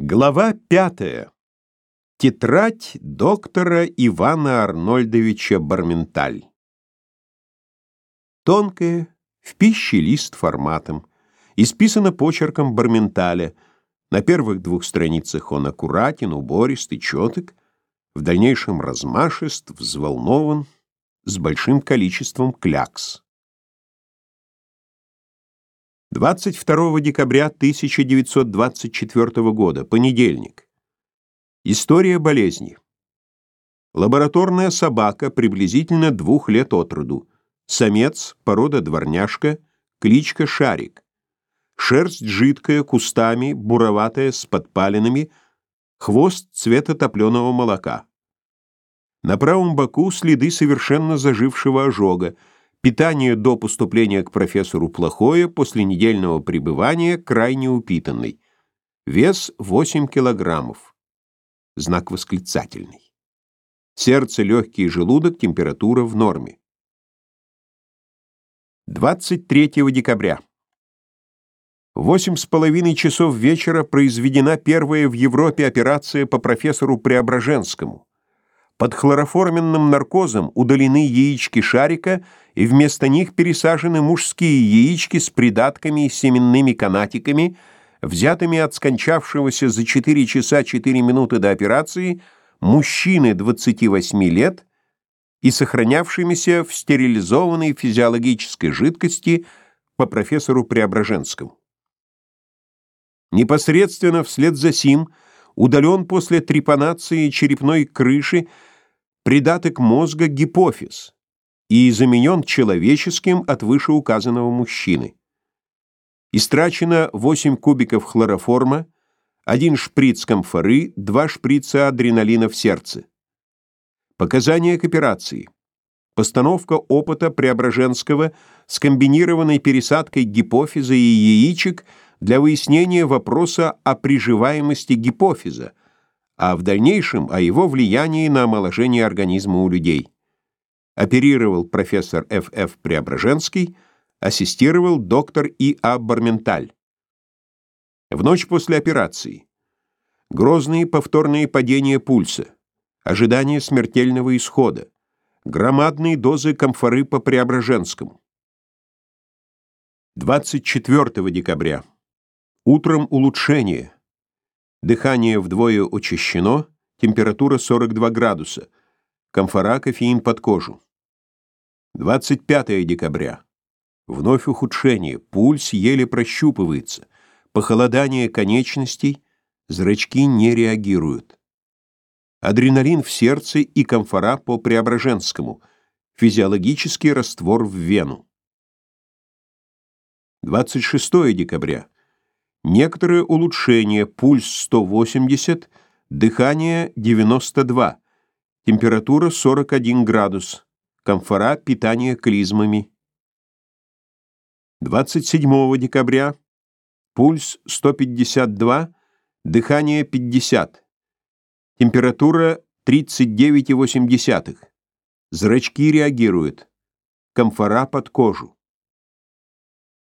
Глава пятая. Тетрадь доктора Ивана Арнольдовича Барменталь. Тонкая, в пище лист форматом, исписана почерком Барменталя. На первых двух страницах он аккуратен, уборист и четок, в дальнейшем размашист, взволнован, с большим количеством клякс. 22 декабря 1924 года, понедельник. История болезни. Лабораторная собака приблизительно двух лет от роду. Самец, порода дворняжка, кличка Шарик. Шерсть жидкая, кустами, буроватая, с подпалинами, хвост цвета топленого молока. На правом боку следы совершенно зажившего ожога, Питание до поступления к профессору плохое, после недельного пребывания крайне упитанный. Вес 8 килограммов. Знак восклицательный. Сердце, легкий желудок, температура в норме. 23 декабря. Восемь с половиной часов вечера произведена первая в Европе операция по профессору Преображенскому. Под хлороформенным наркозом удалены яички шарика, и вместо них пересажены мужские яички с придатками и семенными канатиками, взятыми от скончавшегося за 4 часа 4 минуты до операции мужчины 28 лет и сохранявшимися в стерилизованной физиологической жидкости по профессору Преображенскому. Непосредственно вслед за сим удален после трепанации черепной крыши придаток мозга гипофиз и заменен человеческим от вышеуказанного мужчины. Истрачено 8 кубиков хлороформа, 1 шприц камфоры, 2 шприца адреналина в сердце. Показания к операции. Постановка опыта Преображенского с комбинированной пересадкой гипофиза и яичек для выяснения вопроса о приживаемости гипофиза, а в дальнейшем о его влиянии на омоложение организма у людей. Оперировал профессор Ф.Ф. Преображенский, ассистировал доктор И.А. Барменталь. В ночь после операции. Грозные повторные падения пульса, ожидание смертельного исхода, громадные дозы камфоры по Преображенскому. 24 декабря. Утром улучшение. Дыхание вдвое учащено, температура 42 градуса. Камфора, кофеин под кожу. 25 декабря. Вновь ухудшение, пульс еле прощупывается, похолодание конечностей, зрачки не реагируют. Адреналин в сердце и камфора по Преображенскому, физиологический раствор в вену. 26 декабря. Некоторые улучшения, пульс 180, дыхание 92, температура 41 градус, комфора, питание клизмами. 27 декабря, пульс 152, дыхание 50, температура 39,8, зрачки реагируют, комфора под кожу.